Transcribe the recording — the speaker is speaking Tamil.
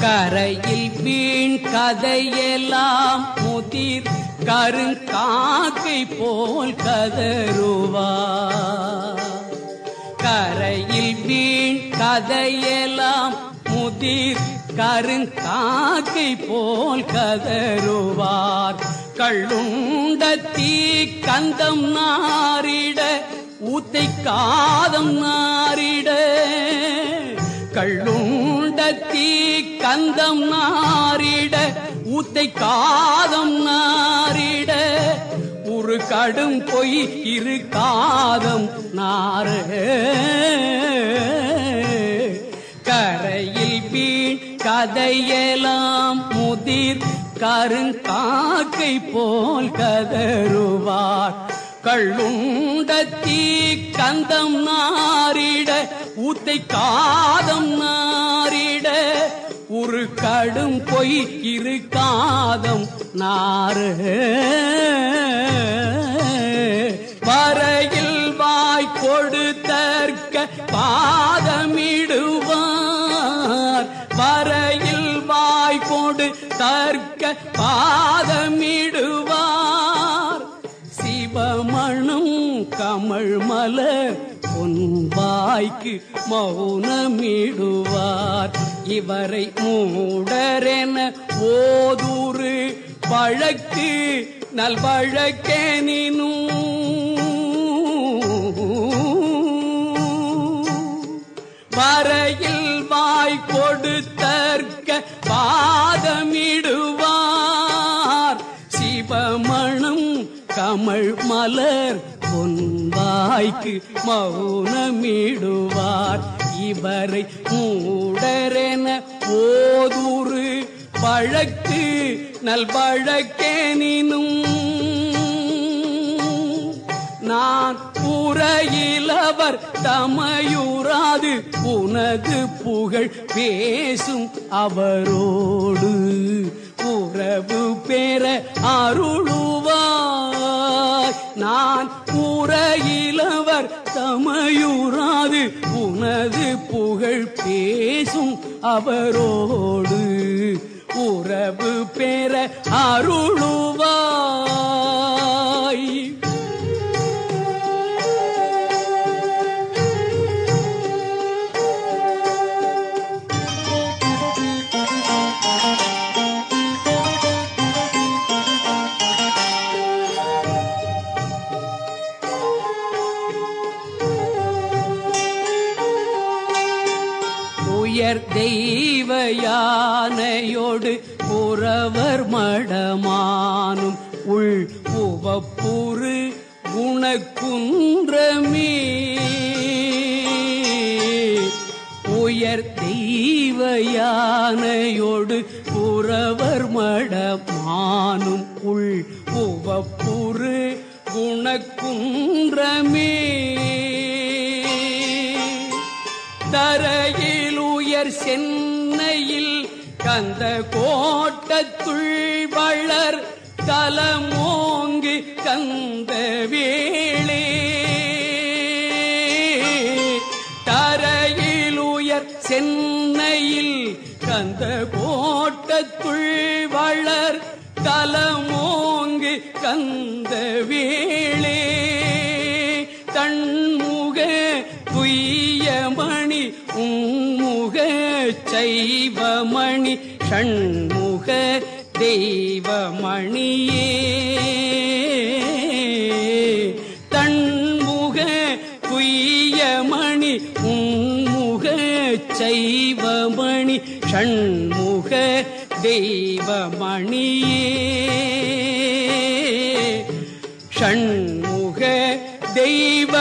கரையில் வீண் கதையெல்லாம் முதிர் கருங்காக்கை போல் கதருவா கரையில் வீண் கதையெல்லாம் முதிர் கருங்காக்கை போல் கதருவார் கள்ளுண்ட தீ கந்தம் நாரிட ஊத்தை காதம் நாரிட கள்ளுண்ட கத்தி கந்தம் நாரிட ஊத்தை காதம் நாரிட. ஒரு கடும் பொய் இரு காதம் நார. கரையில் வீண் கதையெல்லாம் முதிர் கருங்காக்கை போல் கதருவார் கள்ளுண்டத்தி கந்தம் நாரிட ஊத்தை காதம் நார் ஒரு கடும் பொய் இரு காதம் நாறு. வரையில் வாய் கொடுத்தற்க பாதமிடுவார். வரையில் வாய் கொடு தற்க பாதமிடுவார். சிவமணம் கமழ் முன்பாய்க்கு மௌனமிடுவார். இவரை மூடரென ஓதூரு வழக்கு நல்வழக்கெனினும் வரையில் வாய் கொடுத்தற்க பாதமிடுவார். சிவமணம் கமழ் மலர் பொன்வாய்க்கு மௌனமிடுவார். இவரை மூடரென ஓதுரு பழக்கு நல்வழக்கெனினும் நான் புறையிலவர் தமையுறாது உனது புகழ் பேசும் அவரோடு உறவு பெற அருளுவார். நான் புறையிலவர் தமையுறாது உனது புகழ் பேசும் அவரோடு உறவு பெற அருளோ உயர் தெய்வ யானையோடு புறவர் மடமானும் உள் உவப்புறு குணக்குன்றமே உயர் தெய்வ யானையோடு புறவர் மடமானும் உள் உவப்புறு குணக்குன்றமே தர உயர் சென்னையில் கந்த கோட்டத்துள் வளர் தலமோங்கு கந்த வேளே. தரையில் உயர் சென்னையில் கந்த கோட்டத்துள் வளர் தலமோங்கு கந்த வேளே. சைவமணி ஷண்முக தெய்வமணியே. தன்முக குய்யமணி உன்முக சைவமணி ஷண்முக தெய்வமணியே. ஷண்முக தெய்வ